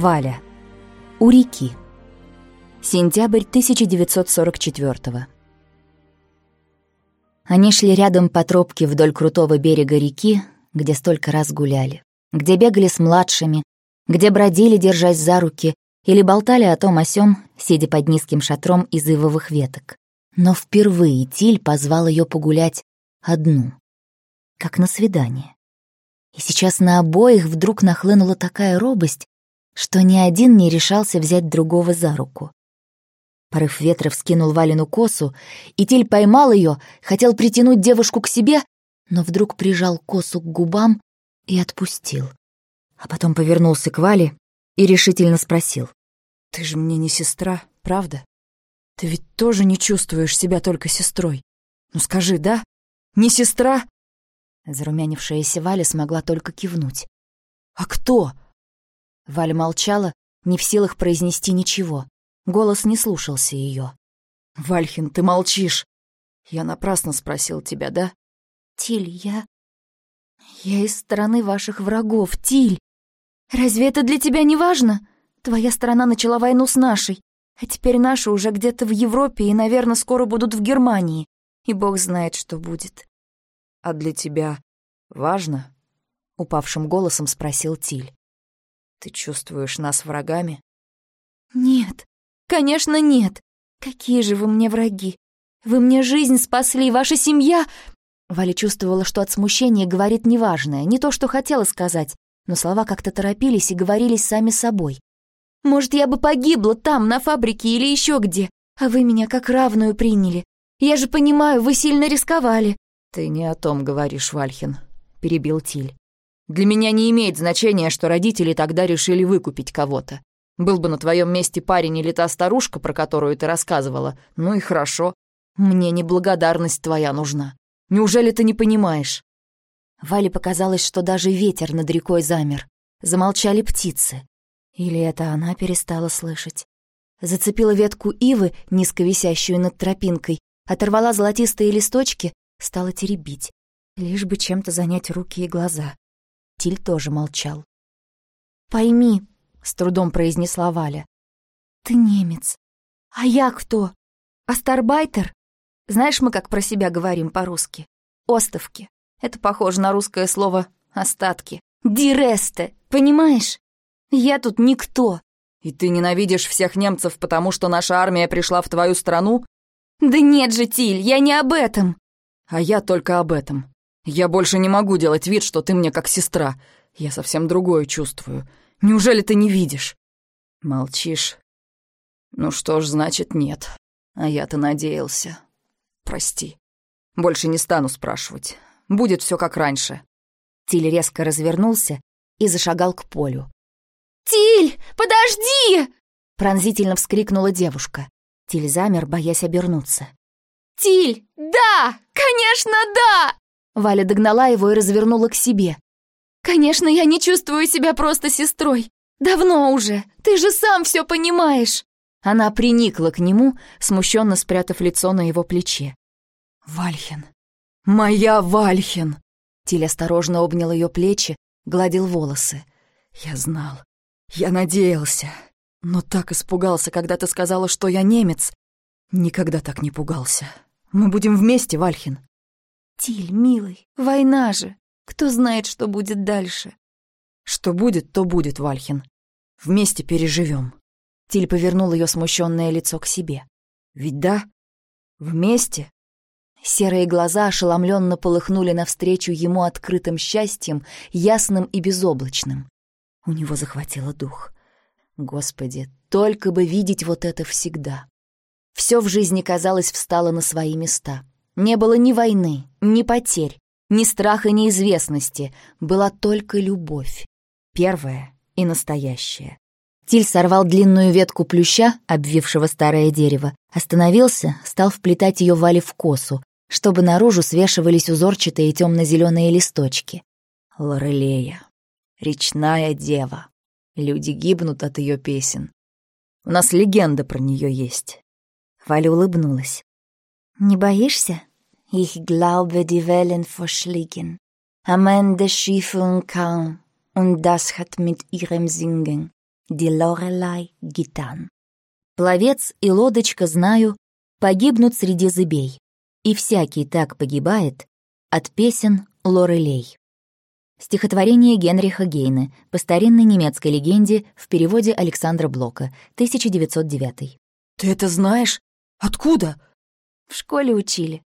Валя. У реки. Сентябрь 1944 Они шли рядом по тропке вдоль крутого берега реки, где столько раз гуляли, где бегали с младшими, где бродили, держась за руки, или болтали о том о сём, сидя под низким шатром из ивовых веток. Но впервые Тиль позвал ее погулять одну, как на свидание. И сейчас на обоих вдруг нахлынула такая робость, что ни один не решался взять другого за руку. Порыв ветра вскинул Валину косу, и Тиль поймал ее, хотел притянуть девушку к себе, но вдруг прижал косу к губам и отпустил. А потом повернулся к Вале и решительно спросил. «Ты же мне не сестра, правда? Ты ведь тоже не чувствуешь себя только сестрой. Ну скажи, да? Не сестра?» Зарумянившаяся Валя смогла только кивнуть. «А кто?» Валя молчала, не в силах произнести ничего. Голос не слушался ее. «Вальхин, ты молчишь! Я напрасно спросил тебя, да?» «Тиль, я... Я из стороны ваших врагов, Тиль! Разве это для тебя не важно? Твоя страна начала войну с нашей, а теперь наши уже где-то в Европе и, наверное, скоро будут в Германии. И бог знает, что будет». «А для тебя важно?» — упавшим голосом спросил Тиль. Ты чувствуешь нас врагами? Нет, конечно, нет. Какие же вы мне враги? Вы мне жизнь спасли, ваша семья... Валя чувствовала, что от смущения говорит неважное, не то, что хотела сказать, но слова как-то торопились и говорились сами собой. «Может, я бы погибла там, на фабрике или еще где, а вы меня как равную приняли. Я же понимаю, вы сильно рисковали». «Ты не о том говоришь, Вальхин», — перебил Тиль. Для меня не имеет значения, что родители тогда решили выкупить кого-то. Был бы на твоем месте парень или та старушка, про которую ты рассказывала, ну и хорошо. Мне неблагодарность твоя нужна. Неужели ты не понимаешь?» Вале показалось, что даже ветер над рекой замер. Замолчали птицы. Или это она перестала слышать? Зацепила ветку ивы, низко висящую над тропинкой, оторвала золотистые листочки, стала теребить. Лишь бы чем-то занять руки и глаза. Тиль тоже молчал. «Пойми», — с трудом произнесла Валя, — «ты немец. А я кто? Астарбайтер? Знаешь, мы как про себя говорим по-русски? Остовки. Это похоже на русское слово «остатки». Диресте, понимаешь? Я тут никто». «И ты ненавидишь всех немцев, потому что наша армия пришла в твою страну?» «Да нет же, Тиль, я не об этом». «А я только об этом. Я больше не могу делать вид, что ты мне как сестра. Я совсем другое чувствую. Неужели ты не видишь? Молчишь. Ну что ж, значит, нет. А я-то надеялся. Прости. Больше не стану спрашивать. Будет все как раньше. Тиль резко развернулся и зашагал к полю. «Тиль, подожди!» Пронзительно вскрикнула девушка. Тиль замер, боясь обернуться. «Тиль, да! Конечно, да!» Валя догнала его и развернула к себе. «Конечно, я не чувствую себя просто сестрой. Давно уже. Ты же сам все понимаешь». Она приникла к нему, смущенно спрятав лицо на его плече. «Вальхин! Моя Вальхин!» Тиль осторожно обнял ее плечи, гладил волосы. «Я знал. Я надеялся. Но так испугался, когда ты сказала, что я немец. Никогда так не пугался. Мы будем вместе, Вальхин. Тиль, милый, война же. Кто знает, что будет дальше? Что будет, то будет, Вальхин. Вместе переживем. Тиль повернул ее смущенное лицо к себе. Ведь да? Вместе? Серые глаза ошеломленно полыхнули навстречу ему открытым счастьем, ясным и безоблачным. У него захватило дух. Господи, только бы видеть вот это всегда. Все в жизни, казалось, встало на свои места. Не было ни войны, ни потерь, ни страха неизвестности. Была только любовь. Первая и настоящая. Тиль сорвал длинную ветку плюща, обвившего старое дерево, остановился, стал вплетать ее Вале в косу, чтобы наружу свешивались узорчатые темно-зеленые листочки. Лорелея. Речная дева. Люди гибнут от ее песен. У нас легенда про нее есть. Валя улыбнулась. «Не боишься?» Ich glaube, die Wellen verschliegen. Am Ende Schiffe und kaum, und das hat mit ihrem Singen ди Лорелай Гитан. Пловец и лодочка, знаю, погибнут среди зыбей, и всякий так погибает от песен Лорелей. Стихотворение Генриха Гейне по старинной немецкой легенде в переводе Александра Блока, 1909. «Ты это знаешь? Откуда?» В школе учили.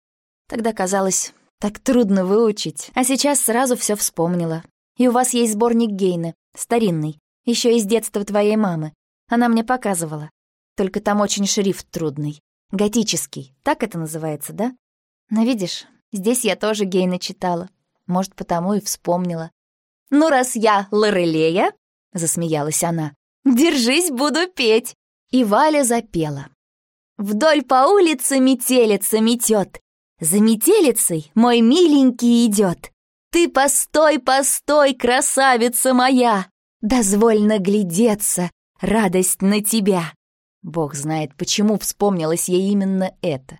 Тогда казалось, так трудно выучить, а сейчас сразу все вспомнила. И у вас есть сборник Гейне, старинный, еще из детства твоей мамы. Она мне показывала. Только там очень шрифт трудный. Готический, так это называется, да? Но видишь, здесь я тоже Гейна читала. Может, потому и вспомнила. «Ну, раз я Лорелея», — засмеялась она, — «держись, буду петь». И Валя запела. «Вдоль по улице метелица метет, за метелицей мой миленький идет. Ты постой, постой, красавица моя, дозволь наглядеться, радость на тебя». Бог знает, почему вспомнилось ей именно это.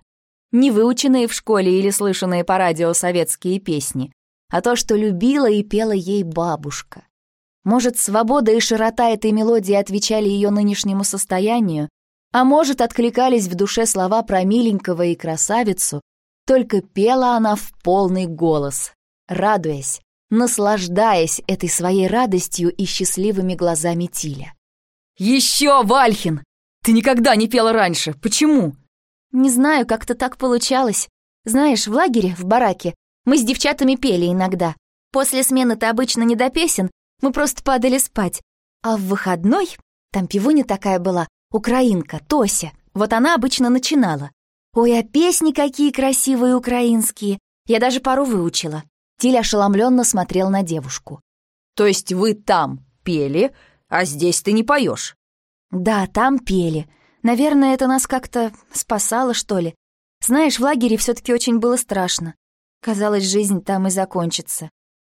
Не выученные в школе или слышанные по радио советские песни, а то, что любила и пела ей бабушка. Может, свобода и широта этой мелодии отвечали ее нынешнему состоянию, а может, откликались в душе слова про миленького и красавицу, только пела она в полный голос, радуясь, наслаждаясь этой своей радостью и счастливыми глазами Тиля. «Еще, Вальхин! Ты никогда не пела раньше! Почему?» «Не знаю, как-то так получалось. Знаешь, в лагере, в бараке, мы с девчатами пели иногда. После смены-то обычно не до песен, мы просто падали спать. А в выходной, там пивуня такая была, украинка, Тося, вот она обычно начинала. Ой, а песни какие красивые украинские. Я даже пару выучила. Тиль ошеломленно смотрел на девушку. То есть вы там пели, а здесь ты не поешь? Да, там пели. Наверное, это нас как-то спасало, что ли. Знаешь, в лагере все таки очень было страшно. Казалось, жизнь там и закончится.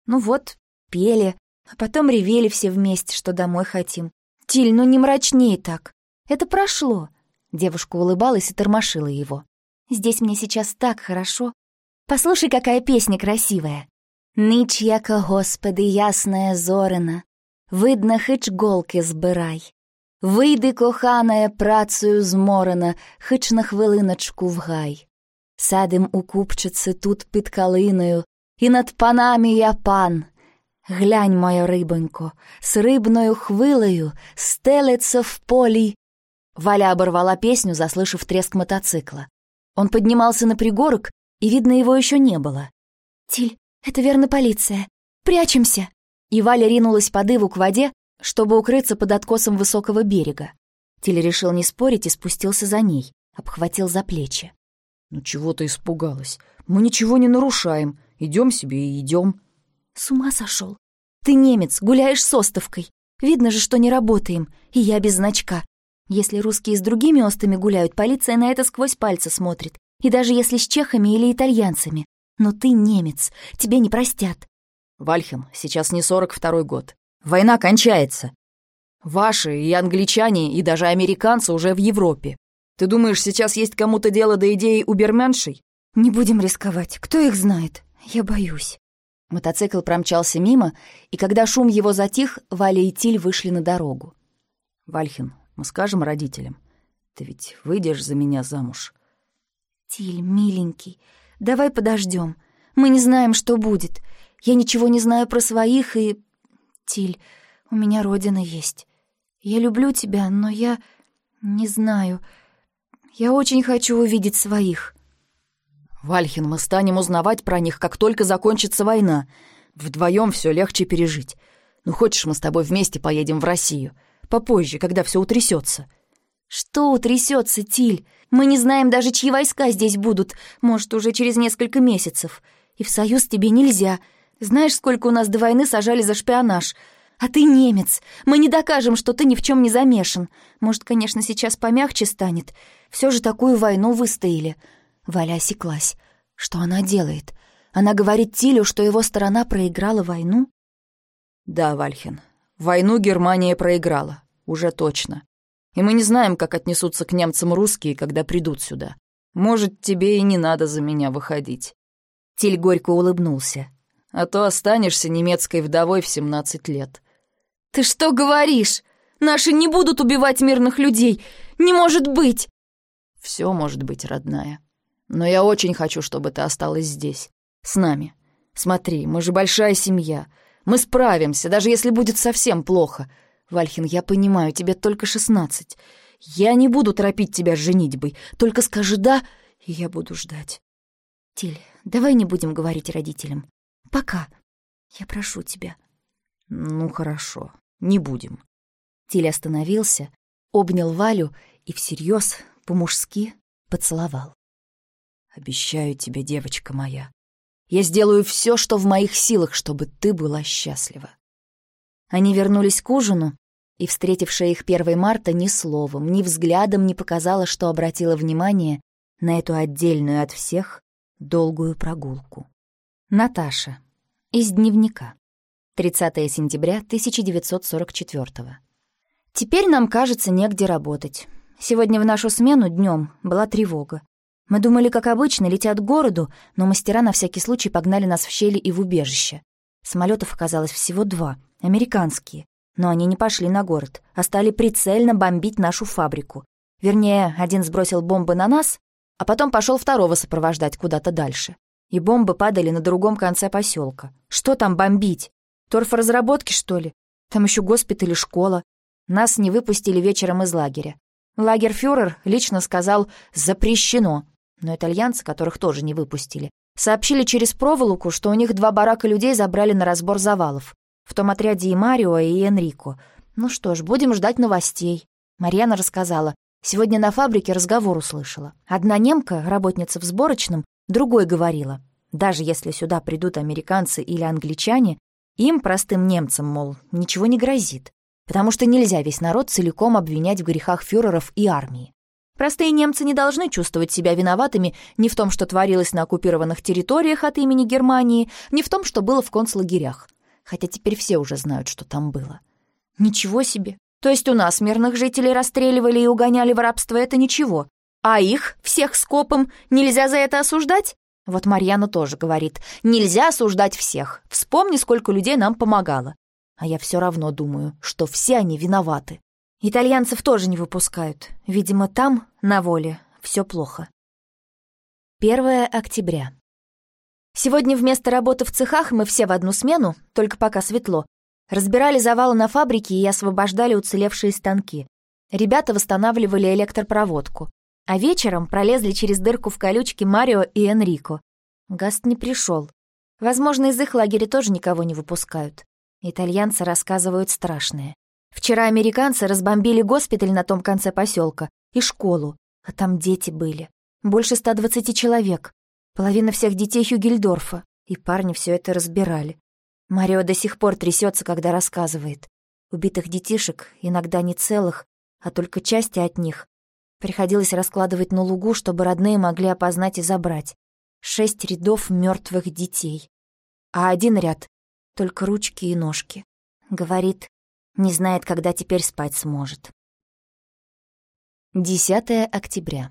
Ну вот, пели, а потом ревели все вместе, что домой хотим. Тиль, ну не мрачней так. Это прошло. Девушка улыбалась и тормошила его. Здесь мне сейчас так хорошо. Послушай, какая песня красивая. Ніч, яка, Господи, ясная зорина, видно, хич голки збирай. Вийди, коханая, працею зморена, хич на хвилиночку в гай. Садим у купчиці тут під калиною, і над панами я пан. Глянь, моя рибонько, с рыбною хвилею стелется в полі. Валя оборвала песню, заслышав треск мотоцикла. Он поднимался на пригорок, и, видно, его еще не было. «Тиль, это верно полиция. Прячемся!» И Валя ринулась по дыву к воде, чтобы укрыться под откосом высокого берега. Тиль решил не спорить и спустился за ней, обхватил за плечи. «Ну чего ты испугалась? Мы ничего не нарушаем. Идем себе и идем». «С ума сошел? Ты немец, гуляешь с остовкой. Видно же, что не работаем, и я без значка. Если русские с другими остами гуляют, полиция на это сквозь пальцы смотрит. И даже если с чехами или итальянцами. Но ты немец, тебе не простят». «Вальхем, сейчас не сорок второй год. Война кончается. Ваши и англичане, и даже американцы уже в Европе. Ты думаешь, сейчас есть кому-то дело до идеи уберменшей? Не будем рисковать. Кто их знает? Я боюсь. Мотоцикл промчался мимо, и когда шум его затих, Валя и Тиль вышли на дорогу. «Вальхин, мы скажем родителям. Ты ведь выйдешь за меня замуж?» «Тиль, миленький, давай подождем. Мы не знаем, что будет. Я ничего не знаю про своих и... Тиль, у меня родина есть. Я люблю тебя, но я... не знаю. Я очень хочу увидеть своих». «Вальхин, мы станем узнавать про них, как только закончится война. Вдвоем все легче пережить. Ну, хочешь, мы с тобой вместе поедем в Россию? Попозже, когда все утрясется». «Что утрясется, Тиль? Мы не знаем даже, чьи войска здесь будут. Может, уже через несколько месяцев. И в союз тебе нельзя. Знаешь, сколько у нас до войны сажали за шпионаж? А ты немец. Мы не докажем, что ты ни в чем не замешан. Может, конечно, сейчас помягче станет. Все же такую войну выстояли». Валя осеклась. Что она делает? Она говорит Тилю, что его сторона проиграла войну? «Да, Вальхин, войну Германия проиграла. Уже точно. И мы не знаем, как отнесутся к немцам русские, когда придут сюда. Может, тебе и не надо за меня выходить». Тиль горько улыбнулся. «А то останешься немецкой вдовой в семнадцать лет. «Ты что говоришь? Наши не будут убивать мирных людей! Не может быть!» «Все может быть, родная. Но я очень хочу, чтобы ты осталась здесь, с нами. Смотри, мы же большая семья. Мы справимся, даже если будет совсем плохо. Вальхин, я понимаю, тебе только шестнадцать. Я не буду торопить тебя с женитьбой. Только скажи «да», и я буду ждать. Тиль, давай не будем говорить родителям. Пока. Я прошу тебя. Ну, хорошо, не будем. Тиль остановился, обнял Валю и всерьез, по-мужски, поцеловал. Обещаю тебе, девочка моя, я сделаю все, что в моих силах, чтобы ты была счастлива. Они вернулись к ужину, и, встретившая их 1 марта, ни словом, ни взглядом не показала, что обратила внимание на эту отдельную от всех долгую прогулку. Наташа. Из дневника. 30 сентября 1944 Теперь нам, кажется, негде работать. Сегодня в нашу смену днем была тревога. Мы думали, как обычно, летят к городу, но мастера на всякий случай погнали нас в щели и в убежище. Самолетов оказалось всего два, американские. Но они не пошли на город, а стали прицельно бомбить нашу фабрику. Вернее, один сбросил бомбы на нас, а потом пошел второго сопровождать куда-то дальше. И бомбы падали на другом конце поселка. Что там бомбить? Торфоразработки, что ли? Там еще госпиталь и школа. Нас не выпустили вечером из лагеря. Лагерфюрер лично сказал «запрещено», но итальянцы, которых тоже не выпустили, сообщили через проволоку, что у них два барака людей забрали на разбор завалов. В том отряде и Марио, и Энрико. Ну что ж, будем ждать новостей. Марьяна рассказала. Сегодня на фабрике разговор услышала. Одна немка, работница в сборочном, другой говорила. Даже если сюда придут американцы или англичане, им, простым немцам, мол, ничего не грозит. Потому что нельзя весь народ целиком обвинять в грехах фюреров и армии. Простые немцы не должны чувствовать себя виноватыми ни в том, что творилось на оккупированных территориях от имени Германии, ни в том, что было в концлагерях. Хотя теперь все уже знают, что там было. Ничего себе! То есть у нас мирных жителей расстреливали и угоняли в рабство, это ничего. А их, всех скопом, нельзя за это осуждать? Вот Марьяна тоже говорит, нельзя осуждать всех. Вспомни, сколько людей нам помогало. А я все равно думаю, что все они виноваты. Итальянцев тоже не выпускают. Видимо, там, на воле, все плохо. 1 октября. Сегодня вместо работы в цехах мы все в одну смену, только пока светло, разбирали завалы на фабрике и освобождали уцелевшие станки. Ребята восстанавливали электропроводку. А вечером пролезли через дырку в колючке Марио и Энрико. Гаст не пришел. Возможно, из их лагеря тоже никого не выпускают. Итальянцы рассказывают страшное. Вчера американцы разбомбили госпиталь на том конце поселка и школу, а там дети были. Больше 120 человек. Половина всех детей Хюгельдорфа. И парни все это разбирали. Марио до сих пор трясется, когда рассказывает. Убитых детишек, иногда не целых, а только части от них, приходилось раскладывать на лугу, чтобы родные могли опознать и забрать. Шесть рядов мертвых детей. А один ряд — только ручки и ножки. Говорит, не знает, когда теперь спать сможет. 10 октября.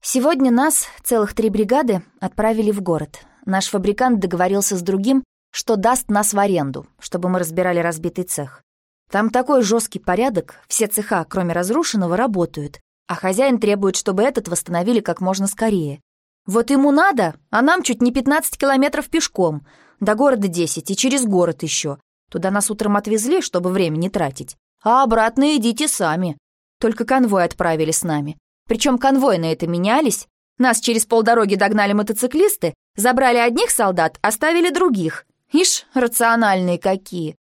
Сегодня нас, целых три бригады, отправили в город. Наш фабрикант договорился с другим, что даст нас в аренду, чтобы мы разбирали разбитый цех. Там такой жесткий порядок, все цеха, кроме разрушенного, работают, а хозяин требует, чтобы этот восстановили как можно скорее. Вот ему надо, а нам чуть не 15 километров пешком, до города 10 и через город еще. Туда нас утром отвезли, чтобы время не тратить. А обратно идите сами. Только конвой отправили с нами. Причем конвой на это менялись. Нас через полдороги догнали мотоциклисты, забрали одних солдат, оставили других. Ишь, рациональные какие.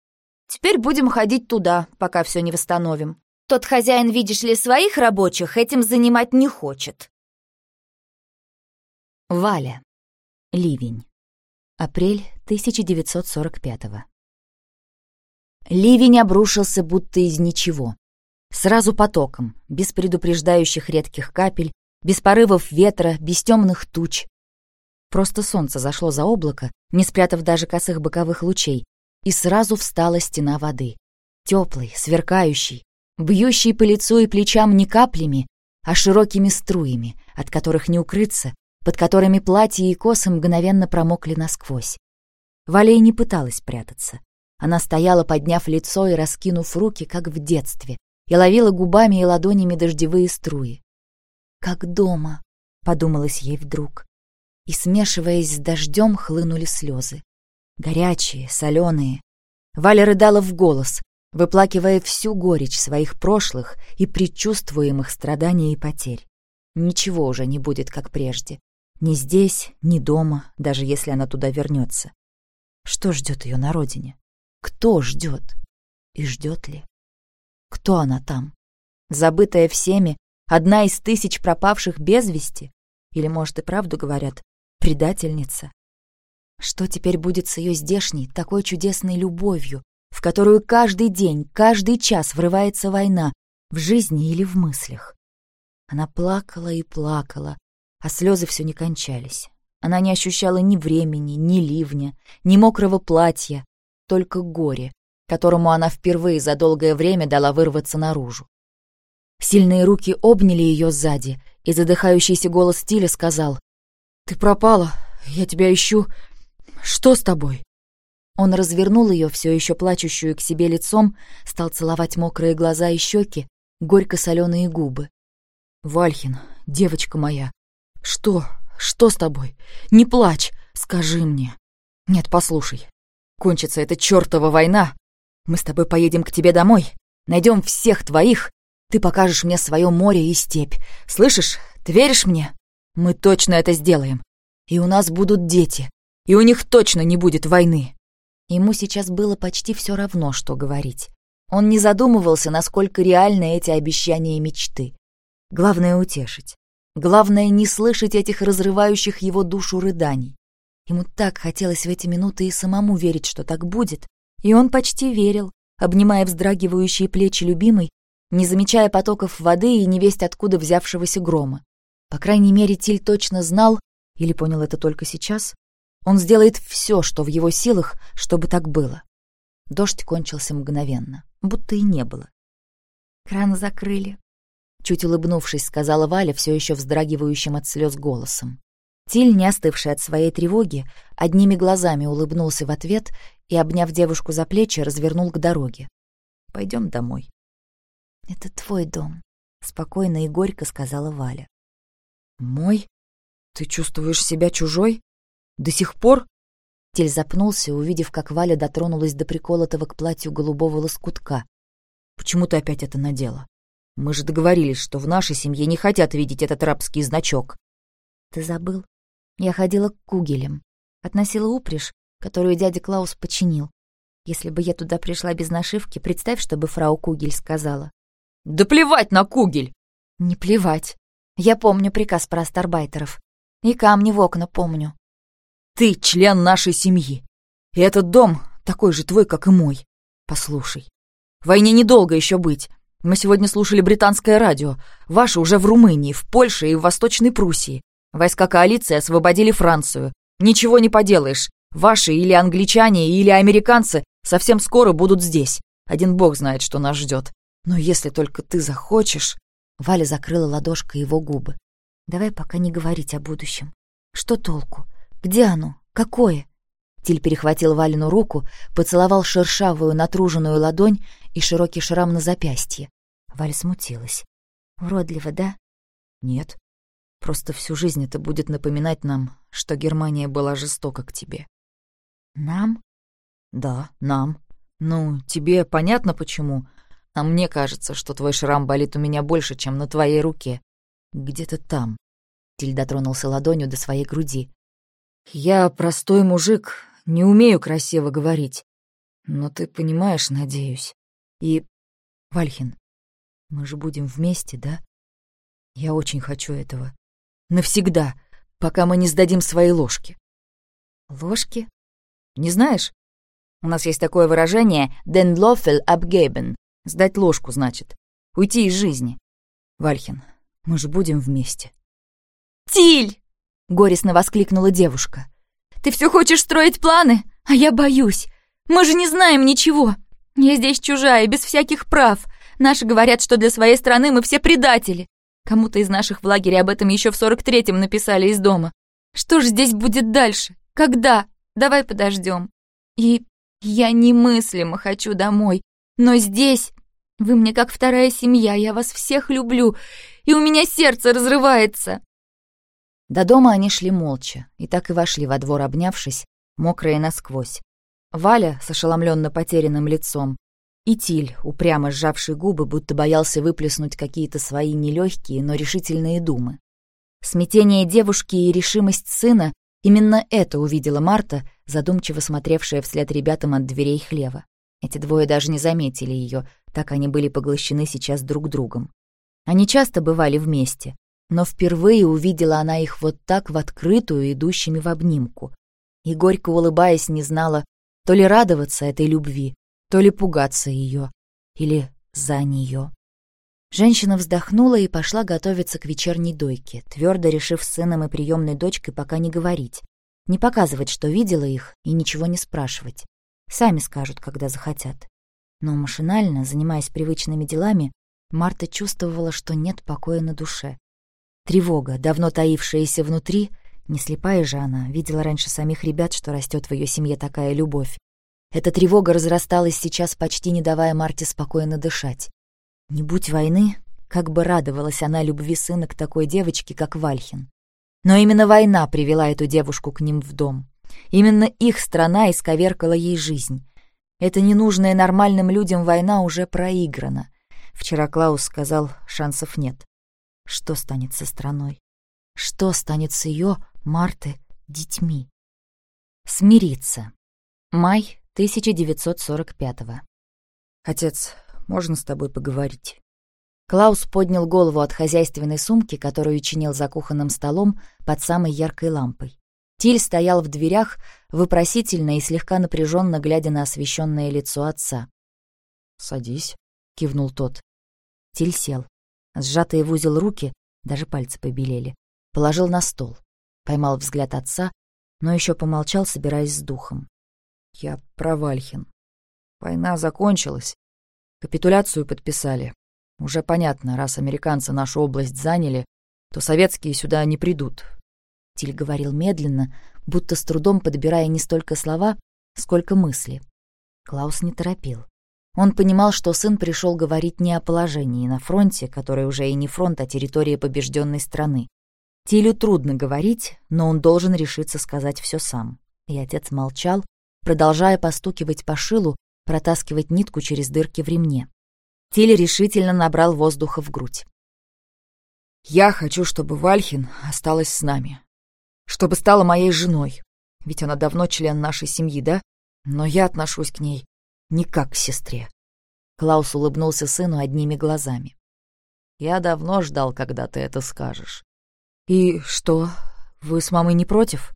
Теперь будем ходить туда, пока все не восстановим. Тот хозяин, видишь ли, своих рабочих этим занимать не хочет. Валя. Ливень. Апрель 1945 -го. Ливень обрушился будто из ничего. Сразу потоком, без предупреждающих редких капель, без порывов ветра, без темных туч. Просто солнце зашло за облако, не спрятав даже косых боковых лучей, и сразу встала стена воды. Теплый, сверкающий, бьющий по лицу и плечам не каплями, а широкими струями, от которых не укрыться, под которыми платье и косы мгновенно промокли насквозь. Валя не пыталась прятаться. Она стояла, подняв лицо и раскинув руки, как в детстве, и ловила губами и ладонями дождевые струи. «Как дома», — подумалось ей вдруг. И, смешиваясь с дождем, хлынули слезы. Горячие, соленые. Валя рыдала в голос, выплакивая всю горечь своих прошлых и предчувствуемых страданий и потерь. Ничего уже не будет, как прежде. Ни здесь, ни дома, даже если она туда вернется. Что ждет ее на родине? Кто ждет? И ждет ли? Кто она там? Забытая всеми, одна из тысяч пропавших без вести? Или, может, и правду говорят, предательница? Что теперь будет с ее здешней, такой чудесной любовью, в которую каждый день, каждый час врывается война, в жизни или в мыслях? Она плакала и плакала, а слезы все не кончались. Она не ощущала ни времени, ни ливня, ни мокрого платья, только горе, которому она впервые за долгое время дала вырваться наружу. Сильные руки обняли ее сзади, и задыхающийся голос Тиля сказал, «Ты пропала, я тебя ищу. Что с тобой?» Он развернул ее, все еще плачущую к себе лицом, стал целовать мокрые глаза и щеки, горько-соленые губы. «Вальхин, девочка моя, что, что с тобой? Не плачь, скажи мне. Нет, послушай, кончится эта чертова война, мы с тобой поедем к тебе домой, найдем всех твоих, ты покажешь мне свое море и степь. Слышишь, ты веришь мне? Мы точно это сделаем. И у нас будут дети, и у них точно не будет войны. Ему сейчас было почти все равно, что говорить. Он не задумывался, насколько реальны эти обещания и мечты. Главное — утешить. Главное — не слышать этих разрывающих его душу рыданий. Ему так хотелось в эти минуты и самому верить, что так будет, и он почти верил, обнимая вздрагивающие плечи любимой, не замечая потоков воды и невесть откуда взявшегося грома. По крайней мере, Тиль точно знал, или понял это только сейчас, он сделает все, что в его силах, чтобы так было. Дождь кончился мгновенно, будто и не было. «Кран закрыли», — чуть улыбнувшись, сказала Валя, все еще вздрагивающим от слез голосом. Тиль, не остывший от своей тревоги, одними глазами улыбнулся в ответ и, обняв девушку за плечи, развернул к дороге. Пойдем домой». «Это твой дом», — спокойно и горько сказала Валя. «Мой? Ты чувствуешь себя чужой? До сих пор?» Тиль запнулся, увидев, как Валя дотронулась до приколотого к платью голубого лоскутка. «Почему ты опять это надела? Мы же договорились, что в нашей семье не хотят видеть этот рабский значок». «Ты забыл? Я ходила к кугелям, относила упряжь, которую дядя Клаус починил. Если бы я туда пришла без нашивки, представь, что бы фрау Кугель сказала. «Да плевать на Кугель!» «Не плевать. Я помню приказ про астарбайтеров. И камни в окна помню». «Ты член нашей семьи. И этот дом такой же твой, как и мой. Послушай, войне недолго еще быть. Мы сегодня слушали британское радио. Ваши уже в Румынии, в Польше и в Восточной Пруссии. Войска коалиции освободили Францию. Ничего не поделаешь. Ваши или англичане, или американцы совсем скоро будут здесь. Один бог знает, что нас ждет. Но если только ты захочешь...» Валя закрыла ладошкой его губы. «Давай пока не говорить о будущем. Что толку? Где оно? Какое?» Тиль перехватил Валину руку, поцеловал шершавую натруженную ладонь и широкий шрам на запястье. Валя смутилась. «Уродливо, да?» «Нет. Просто всю жизнь это будет напоминать нам, что Германия была жестока к тебе». «Нам?» «Да, нам. Ну, тебе понятно, почему. А мне кажется, что твой шрам болит у меня больше, чем на твоей руке. Где-то там». Тиль дотронулся ладонью до своей груди. «Я простой мужик, не умею красиво говорить. Но ты понимаешь, надеюсь. И, Вальхин, мы же будем вместе, да? Я очень хочу этого. Навсегда, пока мы не сдадим свои ложки». «Ложки?» Не знаешь? У нас есть такое выражение «den Löffel abgeben» — «сдать ложку», значит. Уйти из жизни. Вальхин, мы же будем вместе. «Тиль!» — горестно воскликнула девушка. «Ты все хочешь строить планы, а я боюсь. Мы же не знаем ничего. Я здесь чужая, без всяких прав. Наши говорят, что для своей страны мы все предатели. Кому-то из наших в лагере об этом еще в сорок третьем написали из дома. Что же здесь будет дальше? Когда? Давай подождем. И Я немыслимо хочу домой, но здесь вы мне как вторая семья, я вас всех люблю, и у меня сердце разрывается. До дома они шли молча, и так и вошли во двор, обнявшись, мокрые насквозь. Валя с ошеломленно потерянным лицом, и Тиль, упрямо сжавший губы, будто боялся выплеснуть какие-то свои нелегкие, но решительные думы. Смятение девушки и решимость сына — именно это увидела Марта, задумчиво смотревшая вслед ребятам от дверей хлева. Эти двое даже не заметили ее, так они были поглощены сейчас друг другом. Они часто бывали вместе, но впервые увидела она их вот так в открытую, идущими в обнимку. И, горько улыбаясь, не знала, то ли радоваться этой любви, то ли пугаться ее, или за нее. Женщина вздохнула и пошла готовиться к вечерней дойке, твердо решив с сыном и приемной дочкой пока не говорить, не показывать, что видела их, и ничего не спрашивать. Сами скажут, когда захотят. Но машинально, занимаясь привычными делами, Марта чувствовала, что нет покоя на душе. Тревога, давно таившаяся внутри, не слепая же она, видела раньше самих ребят, что растет в ее семье такая любовь. Эта тревога разрасталась сейчас, почти не давая Марте спокойно дышать. Не будь войны, как бы радовалась она любви сына к такой девочке, как Вальхин. Но именно война привела эту девушку к ним в дом. Именно их страна исковеркала ей жизнь. Эта ненужная нормальным людям война уже проиграна. Вчера Клаус сказал, шансов нет. Что станет со страной? Что станет с ее, Марты, детьми? Смириться. Май 1945-го. «Отец, можно с тобой поговорить?» Клаус поднял голову от хозяйственной сумки, которую чинил за кухонным столом под самой яркой лампой. Тиль стоял в дверях, вопросительно и слегка напряженно глядя на освещенное лицо отца. «Садись», — кивнул тот. Тиль сел. Сжатые в узел руки, даже пальцы побелели, положил на стол. Поймал взгляд отца, но еще помолчал, собираясь с духом. «Я про Вальхин. Война закончилась. Капитуляцию подписали. Уже понятно, раз американцы нашу область заняли, то советские сюда не придут». Тиль говорил медленно, будто с трудом подбирая не столько слова, сколько мысли. Клаус не торопил. Он понимал, что сын пришел говорить не о положении на фронте, который уже и не фронт, а территория побежденной страны. Тилю трудно говорить, но он должен решиться сказать все сам. И отец молчал, продолжая постукивать по шилу, протаскивать нитку через дырки в ремне. Тиль решительно набрал воздуха в грудь. «Я хочу, чтобы Вальхин осталась с нами. Чтобы стала моей женой. Ведь она давно член нашей семьи, да? Но я отношусь к ней не как к сестре. Клаус улыбнулся сыну одними глазами. Я давно ждал, когда ты это скажешь. И что, вы с мамой не против?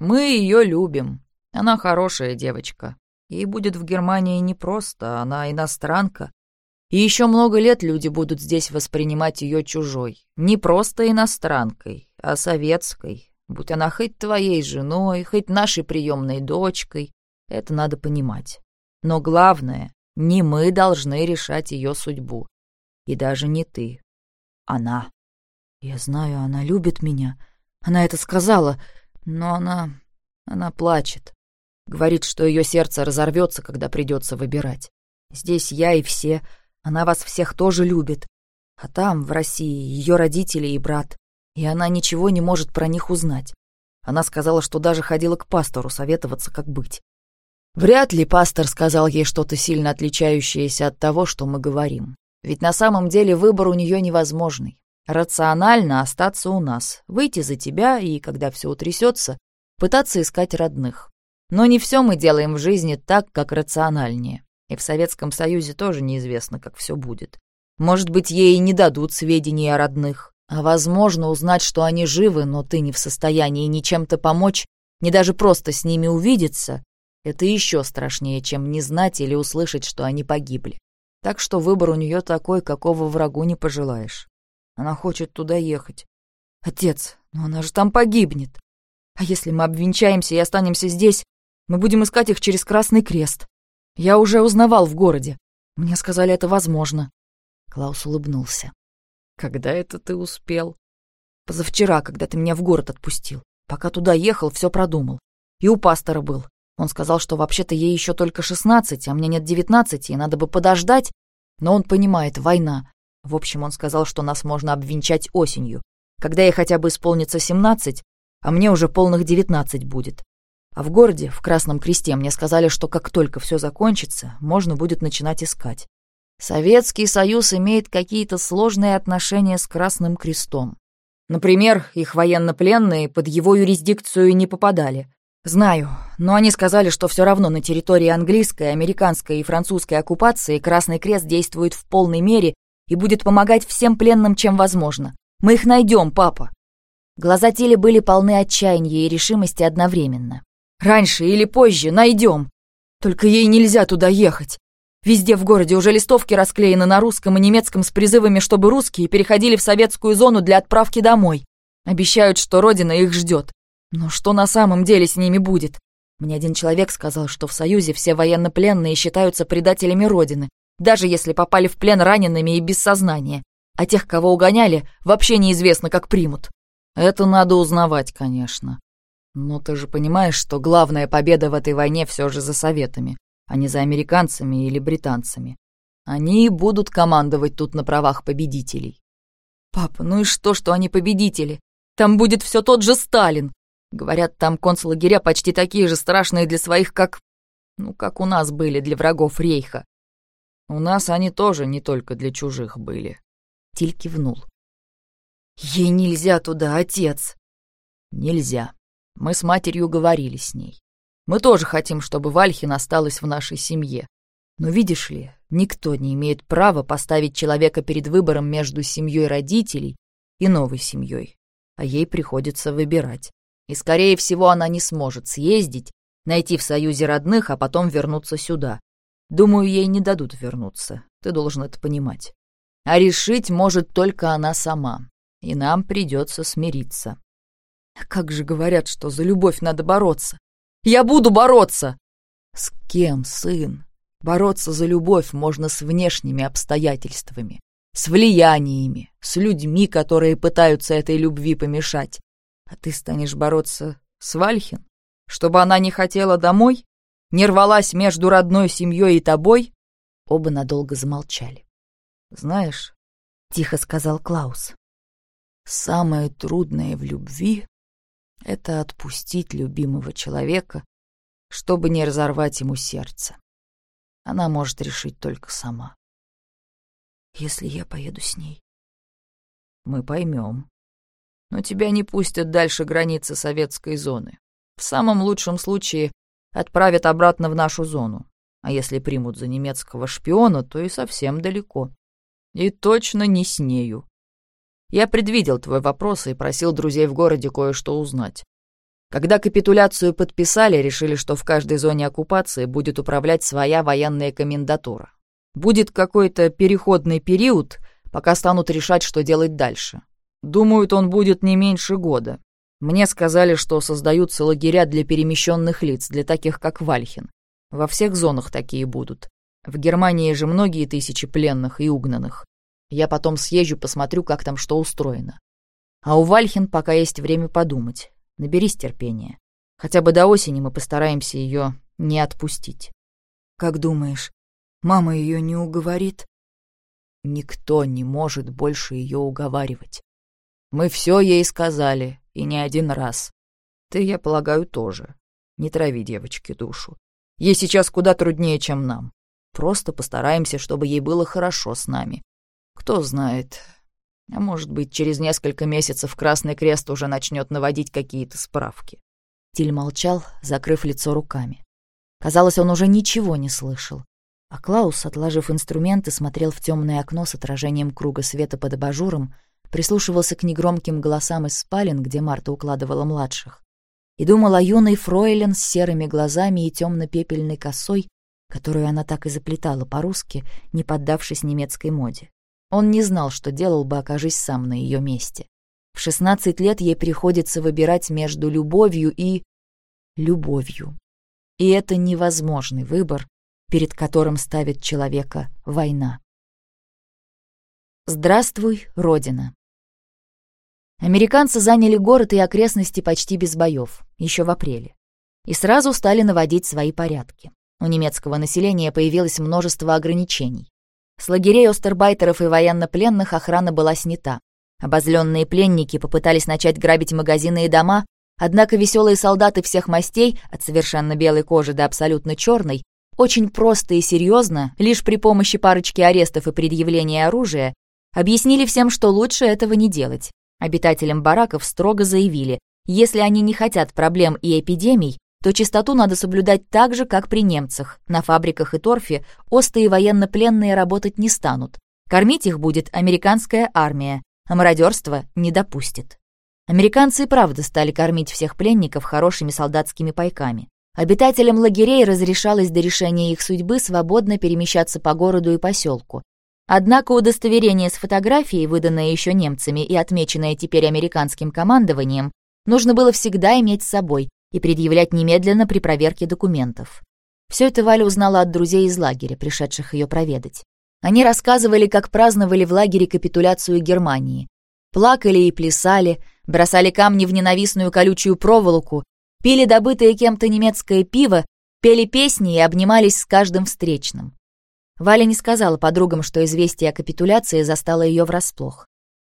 Мы ее любим. Она хорошая девочка. Ей будет в Германии непросто, она иностранка. И еще много лет люди будут здесь воспринимать ее чужой. Не просто иностранкой, а советской. Будь она хоть твоей женой, хоть нашей приемной дочкой, это надо понимать. Но главное, не мы должны решать ее судьбу. И даже не ты. Она. Я знаю, она любит меня. Она это сказала, но она... она плачет. Говорит, что ее сердце разорвется, когда придется выбирать. Здесь я и все. Она вас всех тоже любит. А там, в России, ее родители и брат. И она ничего не может про них узнать. Она сказала, что даже ходила к пастору советоваться, как быть. Вряд ли пастор сказал ей что-то сильно отличающееся от того, что мы говорим. Ведь на самом деле выбор у нее невозможный. Рационально остаться у нас, выйти за тебя и, когда все утрясется, пытаться искать родных. Но не все мы делаем в жизни так, как рациональнее. И в Советском Союзе тоже неизвестно, как все будет. Может быть, ей не дадут сведений о родных. А возможно, узнать, что они живы, но ты не в состоянии ни чем-то помочь, ни даже просто с ними увидеться, это еще страшнее, чем не знать или услышать, что они погибли. Так что выбор у нее такой, какого врагу не пожелаешь. Она хочет туда ехать. Отец, но она же там погибнет. А если мы обвенчаемся и останемся здесь, мы будем искать их через Красный Крест. Я уже узнавал в городе. Мне сказали, это возможно. Клаус улыбнулся. Когда это ты успел? Позавчера, когда ты меня в город отпустил. Пока туда ехал, все продумал. И у пастора был. Он сказал, что вообще-то ей еще только шестнадцать, а мне нет девятнадцати, и надо бы подождать. Но он понимает, война. В общем, он сказал, что нас можно обвенчать осенью, когда ей хотя бы исполнится семнадцать, а мне уже полных девятнадцать будет. А в городе, в Красном Кресте, мне сказали, что как только все закончится, можно будет начинать искать. Советский Союз имеет какие-то сложные отношения с Красным Крестом. Например, их военнопленные под его юрисдикцию не попадали. Знаю, но они сказали, что все равно на территории английской, американской и французской оккупации Красный Крест действует в полной мере и будет помогать всем пленным, чем возможно. Мы их найдем, папа. Глаза Тили были полны отчаяния и решимости одновременно. Раньше или позже найдем. Только ей нельзя туда ехать. Везде в городе уже листовки расклеены на русском и немецком с призывами, чтобы русские переходили в советскую зону для отправки домой. Обещают, что Родина их ждет. Но что на самом деле с ними будет? Мне один человек сказал, что в Союзе все военнопленные считаются предателями Родины, даже если попали в плен ранеными и без сознания. А тех, кого угоняли, вообще неизвестно, как примут. Это надо узнавать, конечно. Но ты же понимаешь, что главная победа в этой войне все же за Советами а не за американцами или британцами. Они будут командовать тут на правах победителей. Папа, ну и что, что они победители? Там будет все тот же Сталин. Говорят, там концлагеря почти такие же страшные для своих, как... Ну, как у нас были для врагов Рейха. У нас они тоже не только для чужих были. Тиль кивнул. Ей нельзя туда, отец. Нельзя. Мы с матерью говорили с ней. Мы тоже хотим, чтобы Вальхин осталась в нашей семье. Но видишь ли, никто не имеет права поставить человека перед выбором между семьей родителей и новой семьей. А ей приходится выбирать. И, скорее всего, она не сможет съездить, найти в Союзе родных, а потом вернуться сюда. Думаю, ей не дадут вернуться. Ты должен это понимать. А решить может только она сама. И нам придется смириться. Как же говорят, что за любовь надо бороться. Я буду бороться!» «С кем, сын? Бороться за любовь можно с внешними обстоятельствами, с влияниями, с людьми, которые пытаются этой любви помешать. А ты станешь бороться с Вальхин? Чтобы она не хотела домой? Не рвалась между родной семьей и тобой?» Оба надолго замолчали. «Знаешь, — тихо сказал Клаус, — самое трудное в любви это отпустить любимого человека, чтобы не разорвать ему сердце. Она может решить только сама. Если я поеду с ней. Мы поймем. Но тебя не пустят дальше границы советской зоны. В самом лучшем случае отправят обратно в нашу зону. А если примут за немецкого шпиона, то и совсем далеко. И точно не с нею. Я предвидел твой вопрос и просил друзей в городе кое-что узнать. Когда капитуляцию подписали, решили, что в каждой зоне оккупации будет управлять своя военная комендатура. Будет какой-то переходный период, пока станут решать, что делать дальше. Думают, он будет не меньше года. Мне сказали, что создаются лагеря для перемещенных лиц, для таких, как Вальхин. Во всех зонах такие будут. В Германии же многие тысячи пленных и угнанных. Я потом съезжу, посмотрю, как там что устроено. А у Вальхин пока есть время подумать. Наберись терпения. Хотя бы до осени мы постараемся ее не отпустить. Как думаешь, мама ее не уговорит? Никто не может больше ее уговаривать. Мы все ей сказали, и не один раз. Ты, я полагаю, тоже. Не трави девочке душу. Ей сейчас куда труднее, чем нам. Просто постараемся, чтобы ей было хорошо с нами. Кто знает. А может быть, через несколько месяцев Красный Крест уже начнет наводить какие-то справки. Тиль молчал, закрыв лицо руками. Казалось, он уже ничего не слышал. А Клаус, отложив инструменты, смотрел в темное окно с отражением круга света под абажуром, прислушивался к негромким голосам из спален, где Марта укладывала младших, и думал о юной фройлен с серыми глазами и темно-пепельной косой, которую она так и заплетала по-русски, не поддавшись немецкой моде. Он не знал, что делал бы, окажись сам на ее месте. В 16 лет ей приходится выбирать между любовью и... любовью. И это невозможный выбор, перед которым ставит человека война. Здравствуй, Родина. Американцы заняли город и окрестности почти без боев, еще в апреле. и сразу стали наводить свои порядки. У немецкого населения появилось множество ограничений. С лагерей остербайтеров и военнопленных охрана была снята. Обозленные пленники попытались начать грабить магазины и дома, однако веселые солдаты всех мастей, от совершенно белой кожи до абсолютно черной, очень просто и серьезно, лишь при помощи парочки арестов и предъявления оружия, объяснили всем, что лучше этого не делать. Обитателям бараков строго заявили, если они не хотят проблем и эпидемий, то чистоту надо соблюдать так же, как при немцах. На фабриках и торфе острые военнопленные работать не станут. Кормить их будет американская армия, а мародерство не допустит. Американцы и правда стали кормить всех пленников хорошими солдатскими пайками. Обитателям лагерей разрешалось до решения их судьбы свободно перемещаться по городу и поселку. Однако удостоверение с фотографией, выданное еще немцами и отмеченное теперь американским командованием, нужно было всегда иметь с собой и предъявлять немедленно при проверке документов. Все это Валя узнала от друзей из лагеря, пришедших ее проведать. Они рассказывали, как праздновали в лагере капитуляцию Германии. Плакали и плясали, бросали камни в ненавистную колючую проволоку, пили добытое кем-то немецкое пиво, пели песни и обнимались с каждым встречным. Валя не сказала подругам, что известие о капитуляции застало ее врасплох.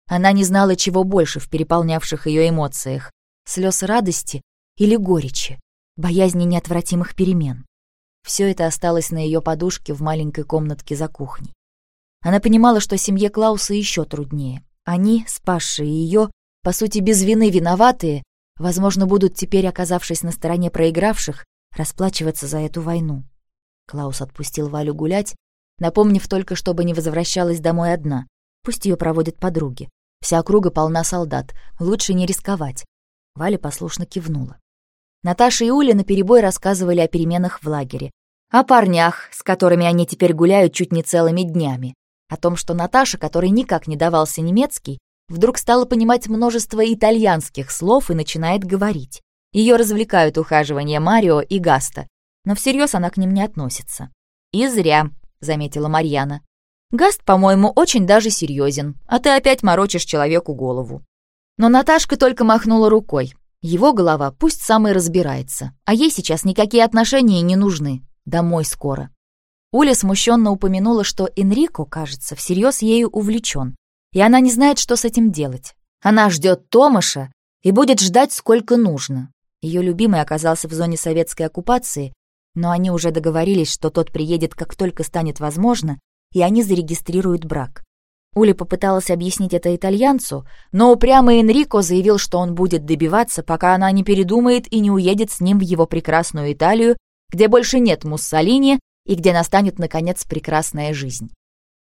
Она не знала, чего больше в переполнявших ее эмоциях — слез радости или горечи, боязни неотвратимых перемен. Все это осталось на ее подушке в маленькой комнатке за кухней. Она понимала, что семье Клауса еще труднее. Они, спасшие ее, по сути, без вины виноватые, возможно, будут теперь, оказавшись на стороне проигравших, расплачиваться за эту войну. Клаус отпустил Валю гулять, напомнив только, чтобы не возвращалась домой одна. Пусть ее проводят подруги. Вся округа полна солдат, лучше не рисковать. Валя послушно кивнула. Наташа и Уля наперебой рассказывали о переменах в лагере, о парнях, с которыми они теперь гуляют чуть не целыми днями, о том, что Наташа, которой никак не давался немецкий, вдруг стала понимать множество итальянских слов и начинает говорить. Ее развлекают ухаживания Марио и Гаста, но всерьез она к ним не относится. «И зря», — заметила Марьяна. «Гаст, по-моему, очень даже серьезен, а ты опять морочишь человеку голову». Но Наташка только махнула рукой. Его голова пусть сам и разбирается, а ей сейчас никакие отношения не нужны. Домой скоро. Уля смущенно упомянула, что Энрико, кажется, всерьез ею увлечен, и она не знает, что с этим делать. Она ждет Томаша и будет ждать сколько нужно. Ее любимый оказался в зоне советской оккупации, но они уже договорились, что тот приедет, как только станет возможно, и они зарегистрируют брак. Уля попыталась объяснить это итальянцу, но упрямый Энрико заявил, что он будет добиваться, пока она не передумает и не уедет с ним в его прекрасную Италию, где больше нет Муссолини и где настанет, наконец, прекрасная жизнь.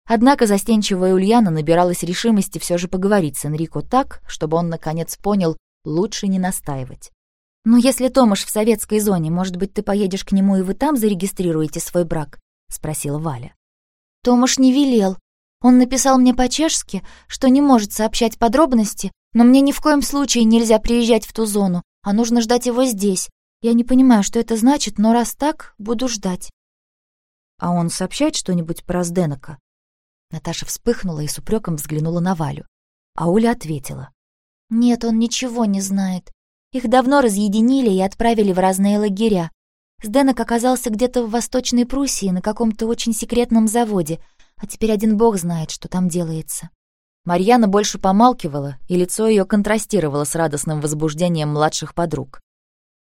Однако застенчивая Ульяна набиралась решимости все же поговорить с Энрико так, чтобы он, наконец, понял, лучше не настаивать. «Ну, если Томаш в советской зоне, может быть, ты поедешь к нему и вы там зарегистрируете свой брак?» — спросила Валя. «Томаш не велел», он написал мне по-чешски, что не может сообщать подробности, но мне ни в коем случае нельзя приезжать в ту зону, а нужно ждать его здесь. Я не понимаю, что это значит, но раз так, буду ждать. А он сообщает что-нибудь про Сденока? Наташа вспыхнула и с упреком взглянула на Валю. А Уля ответила. Нет, он ничего не знает. Их давно разъединили и отправили в разные лагеря. Сденок оказался где-то в Восточной Пруссии на каком-то очень секретном заводе — а теперь один бог знает, что там делается. Марьяна больше помалкивала, и лицо ее контрастировало с радостным возбуждением младших подруг.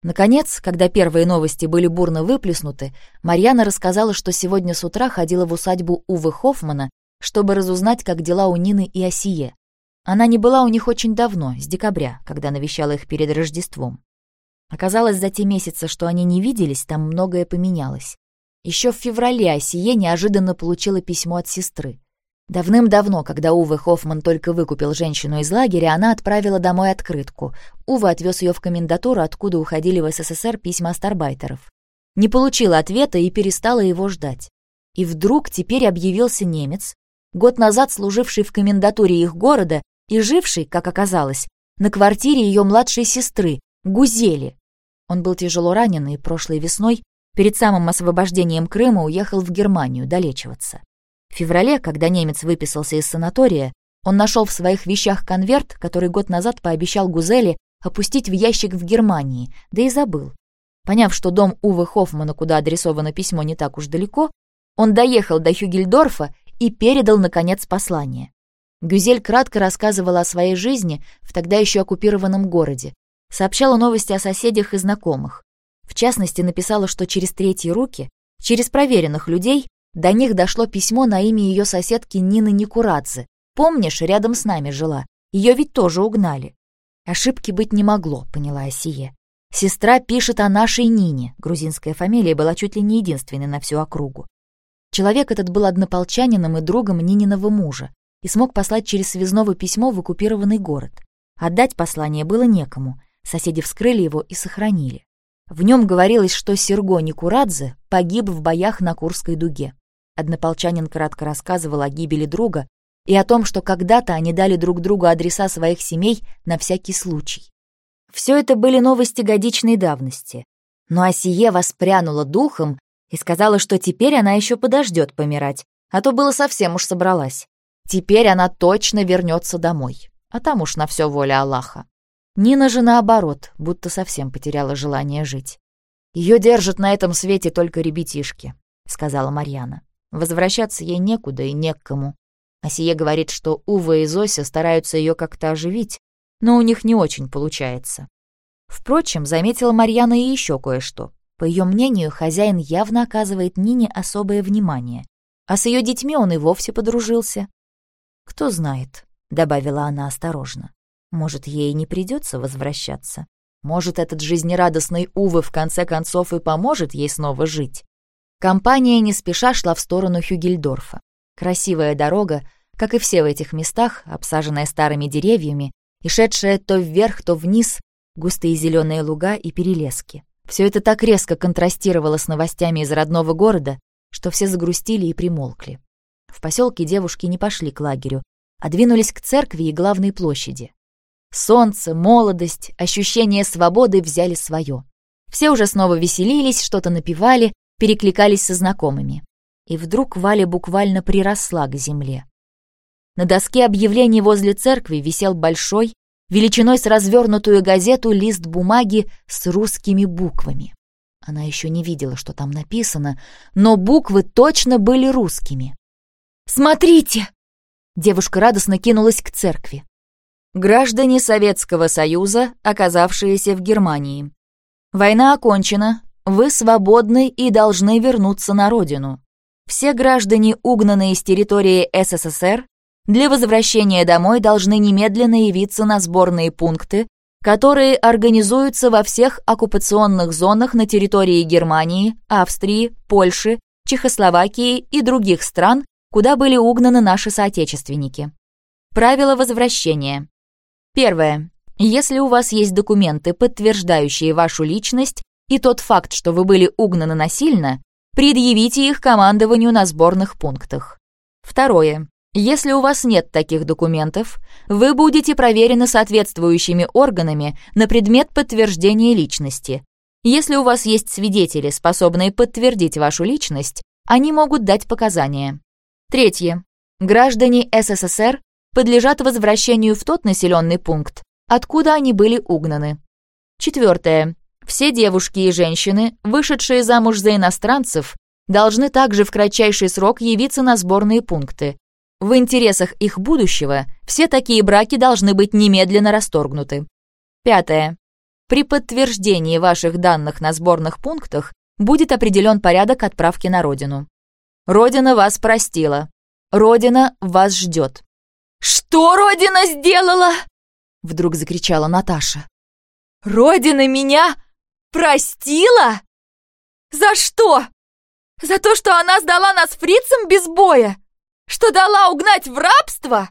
Наконец, когда первые новости были бурно выплеснуты, Марьяна рассказала, что сегодня с утра ходила в усадьбу Увы Хоффмана, чтобы разузнать, как дела у Нины и Осие. Она не была у них очень давно, с декабря, когда навещала их перед Рождеством. Оказалось, за те месяцы, что они не виделись, там многое поменялось. Еще в феврале Осие неожиданно получила письмо от сестры. Давным-давно, когда Уве Хоффман только выкупил женщину из лагеря, она отправила домой открытку. Ува отвез ее в комендатуру, откуда уходили в СССР письма астарбайтеров. Не получила ответа и перестала его ждать. И вдруг теперь объявился немец, год назад служивший в комендатуре их города и живший, как оказалось, на квартире ее младшей сестры, Гузели. Он был тяжело ранен и прошлой весной Перед самым освобождением Крыма уехал в Германию долечиваться. В феврале, когда немец выписался из санатория, он нашел в своих вещах конверт, который год назад пообещал Гузели опустить в ящик в Германии, да и забыл. Поняв, что дом Увы Хоффмана, куда адресовано письмо, не так уж далеко, он доехал до Хюгельдорфа и передал, наконец, послание. Гюзель кратко рассказывала о своей жизни в тогда еще оккупированном городе, сообщала новости о соседях и знакомых. В частности, написала, что через третьи руки, через проверенных людей, до них дошло письмо на имя ее соседки Нины Никурадзе. Помнишь, рядом с нами жила? Ее ведь тоже угнали. Ошибки быть не могло, поняла Осие. Сестра пишет о нашей Нине. Грузинская фамилия была чуть ли не единственной на всю округу. Человек этот был однополчанином и другом Нининого мужа и смог послать через связного письмо в оккупированный город. Отдать послание было некому. Соседи вскрыли его и сохранили. В нем говорилось, что Серго Никурадзе погиб в боях на Курской дуге. Однополчанин кратко рассказывал о гибели друга и о том, что когда-то они дали друг другу адреса своих семей на всякий случай. Все это были новости годичной давности. Но Асие воспрянула духом и сказала, что теперь она еще подождет помирать, а то было совсем уж собралась. Теперь она точно вернется домой, а там уж на все воля Аллаха. Нина же наоборот, будто совсем потеряла желание жить. Ее держат на этом свете только ребятишки», — сказала Марьяна. «Возвращаться ей некуда и не к кому. Асие говорит, что Ува и Зося стараются ее как-то оживить, но у них не очень получается. Впрочем, заметила Марьяна и еще кое-что. По ее мнению, хозяин явно оказывает Нине особое внимание, а с ее детьми он и вовсе подружился. «Кто знает», — добавила она осторожно, — «может, ей не придется возвращаться? Может, этот жизнерадостный Увы в конце концов и поможет ей снова жить?» Компания не спеша шла в сторону Хюгельдорфа. Красивая дорога, как и все в этих местах, обсаженная старыми деревьями, и шедшая то вверх, то вниз густые зеленые луга и перелески. Все это так резко контрастировало с новостями из родного города, что все загрустили и примолкли. В поселке девушки не пошли к лагерю, а двинулись к церкви и главной площади. Солнце, молодость, ощущение свободы взяли свое. Все уже снова веселились, что-то напевали, перекликались со знакомыми. И вдруг Валя буквально приросла к земле. На доске объявлений возле церкви висел большой, величиной с развернутую газету, лист бумаги с русскими буквами. Она еще не видела, что там написано, но буквы точно были русскими. «Смотрите!» Девушка радостно кинулась к церкви. Граждане Советского Союза, оказавшиеся в Германии. Война окончена, вы свободны и должны вернуться на родину. Все граждане, угнанные с территории СССР, для возвращения домой должны немедленно явиться на сборные пункты, которые организуются во всех оккупационных зонах на территории Германии, Австрии, Польши, Чехословакии и других стран, куда были угнаны наши соотечественники. Правила возвращения. Первое. Если у вас есть документы, подтверждающие вашу личность и тот факт, что вы были угнаны насильно, предъявите их командованию на сборных пунктах. Второе. Если у вас нет таких документов, вы будете проверены соответствующими органами на предмет подтверждения личности. Если у вас есть свидетели, способные подтвердить вашу личность, они могут дать показания. Третье. Граждане СССР подлежат возвращению в тот населенный пункт, откуда они были угнаны. Четвертое. Все девушки и женщины, вышедшие замуж за иностранцев, должны также в кратчайший срок явиться на сборные пункты, в интересах их будущего все такие браки должны быть немедленно расторгнуты. Пятое. При подтверждении ваших данных на сборных пунктах будет определен порядок отправки на родину. Родина вас простила. Родина вас ждет. «Что Родина сделала?» Вдруг закричала Наташа. «Родина меня простила? За что? За то, что она сдала нас фрицам без боя? что дала угнать в рабство?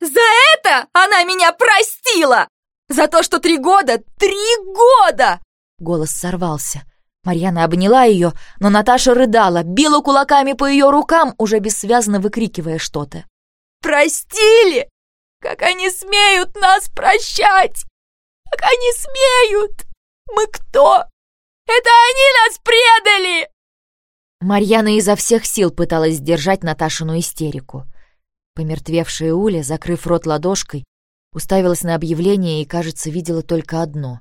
За это она меня простила! За то, что три года, три года!» Голос сорвался. Марьяна обняла ее, но Наташа рыдала, била кулаками по ее рукам, уже бессвязно выкрикивая что-то. «Простили! Как они смеют нас прощать! Как они смеют! Мы кто? Это они нас предали!» Марьяна изо всех сил пыталась сдержать Наташину истерику. Помертвевшая Уля, закрыв рот ладошкой, уставилась на объявление и, кажется, видела только одно.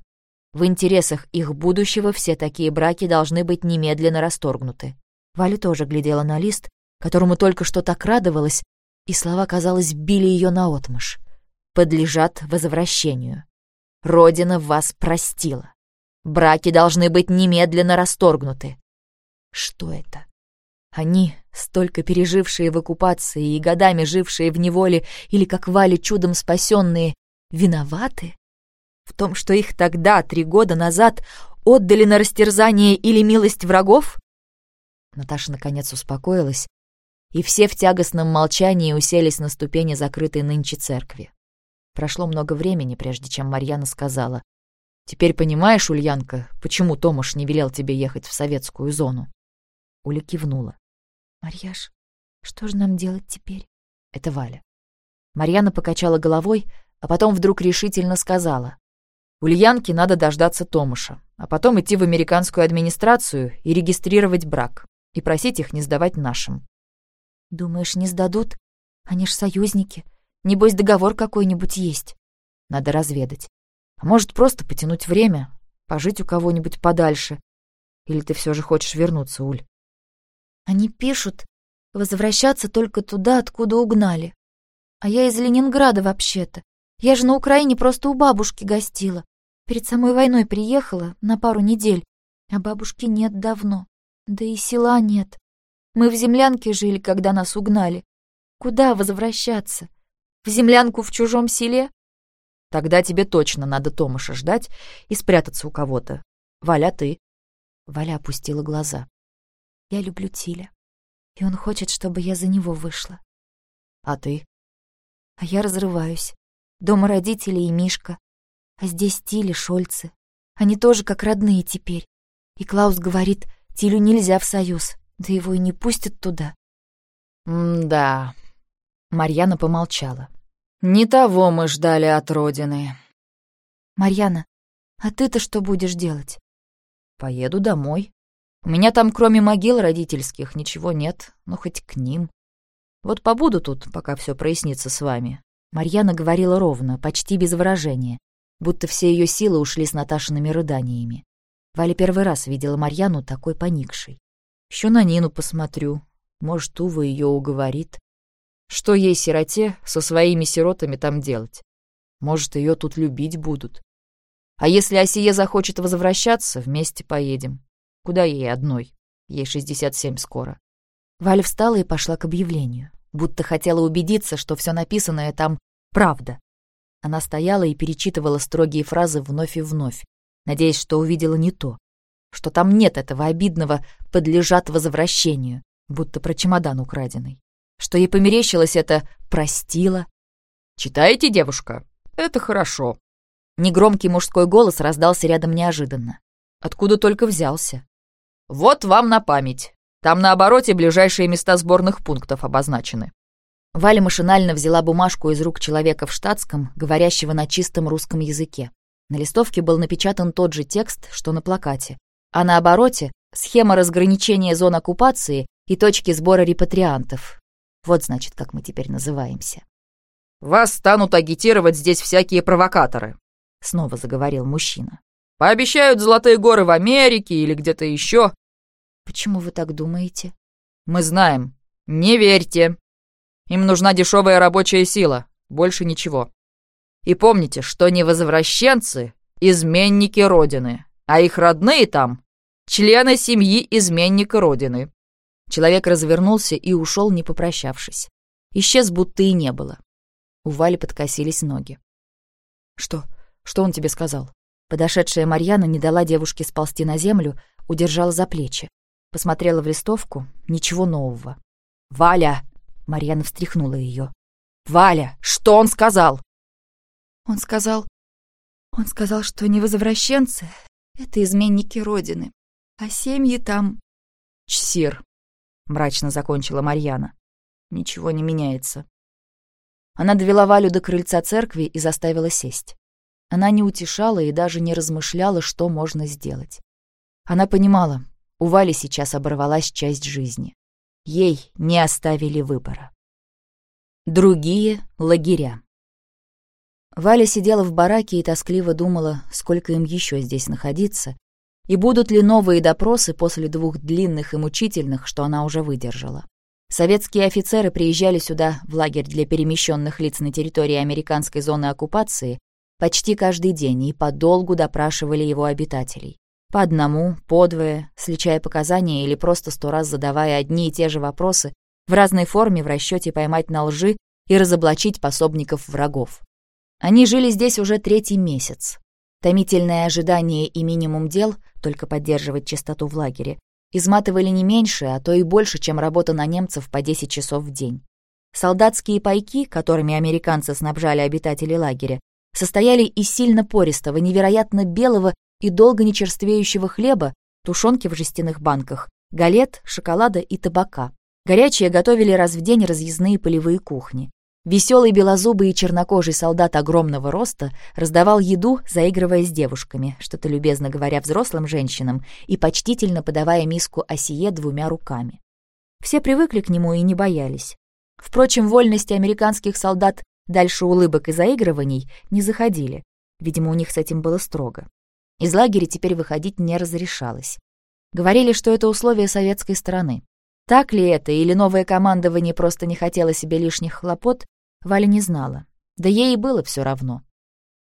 В интересах их будущего все такие браки должны быть немедленно расторгнуты. Валя тоже глядела на лист, которому только что так радовалась, и слова, казалось, били ее наотмашь. «Подлежат возвращению. Родина вас простила. Браки должны быть немедленно расторгнуты». Что это? Они, столько пережившие в оккупации и годами жившие в неволе, или, как Вали, чудом спасенные, виноваты? В том, что их тогда, три года назад, отдали на растерзание или милость врагов? Наташа наконец успокоилась, и все в тягостном молчании уселись на ступени закрытой нынче церкви. Прошло много времени, прежде чем Марьяна сказала, «Теперь понимаешь, Ульянка, почему Томаш не велел тебе ехать в советскую зону?» Уля кивнула. «Марьяш, что же нам делать теперь?» Это Валя. Марьяна покачала головой, а потом вдруг решительно сказала. «Ульянке надо дождаться Томаша, а потом идти в американскую администрацию и регистрировать брак, и просить их не сдавать нашим». «Думаешь, не сдадут? Они ж союзники. Небось, договор какой-нибудь есть». «Надо разведать. А может, просто потянуть время, пожить у кого-нибудь подальше. Или ты все же хочешь вернуться, Уль?» Они пишут возвращаться только туда, откуда угнали. А я из Ленинграда вообще-то. Я же на Украине просто у бабушки гостила. Перед самой войной приехала на пару недель, а бабушки нет давно. Да и села нет. Мы в землянке жили, когда нас угнали. Куда возвращаться? В землянку в чужом селе? Тогда тебе точно надо Томаша ждать и спрятаться у кого-то. Валя, ты. Валя опустила глаза. Я люблю Тиля, и он хочет, чтобы я за него вышла. А ты? А я разрываюсь. Дома родители и Мишка. А здесь Тиль Шольцы. Они тоже как родные теперь. И Клаус говорит, Тилю нельзя в союз, да его и не пустят туда. «М-да». Марьяна помолчала. «Не того мы ждали от родины». «Марьяна, а ты-то что будешь делать?» «Поеду домой. У меня там, кроме могил родительских, ничего нет, ну хоть к ним. Вот побуду тут, пока все прояснится с вами». Марьяна говорила ровно, почти без выражения, будто все ее силы ушли с Наташиными рыданиями. Валя первый раз видела Марьяну такой поникшей. Еще на Нину посмотрю. Может, Ува ее уговорит. Что ей, сироте, со своими сиротами там делать? Может, ее тут любить будут. А если Осия захочет возвращаться, вместе поедем. Куда ей одной? Ей 67 скоро. Валя встала и пошла к объявлению, будто хотела убедиться, что все написанное там правда. Она стояла и перечитывала строгие фразы вновь и вновь, надеясь, что увидела не то, что там нет этого обидного «подлежат возвращению», будто про чемодан украденный, что ей померещилось это «простила». «Читаете, девушка? Это хорошо». Негромкий мужской голос раздался рядом неожиданно. Откуда только взялся. Вот вам на память. Там на обороте ближайшие места сборных пунктов обозначены. Валя машинально взяла бумажку из рук человека в штатском, говорящего на чистом русском языке. На листовке был напечатан тот же текст, что на плакате. А на обороте — схема разграничения зон оккупации и точки сбора репатриантов. Вот, значит, как мы теперь называемся. «Вас станут агитировать здесь всякие провокаторы», — снова заговорил мужчина. Пообещают золотые горы в Америке или где-то еще. Почему вы так думаете? Мы знаем. Не верьте. Им нужна дешевая рабочая сила. Больше ничего. И помните, что не возвращенцы — изменники Родины, а их родные там — члены семьи изменника Родины. Человек развернулся и ушел, не попрощавшись. Исчез, будто и не было. У Вали подкосились ноги. «Что? Что он тебе сказал?» Подошедшая Марьяна не дала девушке сползти на землю, удержала за плечи. Посмотрела в листовку. Ничего нового. «Валя!» — Марьяна встряхнула ее. «Валя, что он сказал?» «Он сказал... Он сказал, что невозвращенцы — это изменники Родины, а семьи там...» «Чсир», — мрачно закончила Марьяна. «Ничего не меняется». Она довела Валю до крыльца церкви и заставила сесть. Она не утешала и даже не размышляла, что можно сделать. Она понимала, у Вали сейчас оборвалась часть жизни. Ей не оставили выбора. Другие лагеря. Валя сидела в бараке и тоскливо думала, сколько им еще здесь находиться, и будут ли новые допросы после двух длинных и мучительных, что она уже выдержала. Советские офицеры приезжали сюда, в лагерь для перемещенных лиц на территории американской зоны оккупации, почти каждый день и подолгу допрашивали его обитателей. По одному, по двое, сличая показания или просто сто раз задавая одни и те же вопросы, в разной форме в расчете поймать на лжи и разоблачить пособников врагов. Они жили здесь уже третий месяц. Томительное ожидание и минимум дел, только поддерживать чистоту в лагере, изматывали не меньше, а то и больше, чем работа на немцев по 10 часов в день. Солдатские пайки, которыми американцы снабжали обитателей лагеря, состояли из сильно пористого, невероятно белого и долго не черствеющего хлеба, тушенки в жестяных банках, галет, шоколада и табака. Горячие готовили раз в день разъездные полевые кухни. Веселый белозубый и чернокожий солдат огромного роста раздавал еду, заигрывая с девушками, что-то любезно говоря взрослым женщинам и почтительно подавая миску осие двумя руками. Все привыкли к нему и не боялись. Впрочем, вольности американских солдат дальше улыбок и заигрываний не заходили. Видимо, у них с этим было строго. Из лагеря теперь выходить не разрешалось. Говорили, что это условие советской стороны. Так ли это, или новое командование просто не хотело себе лишних хлопот, Валя не знала. Да ей и было все равно.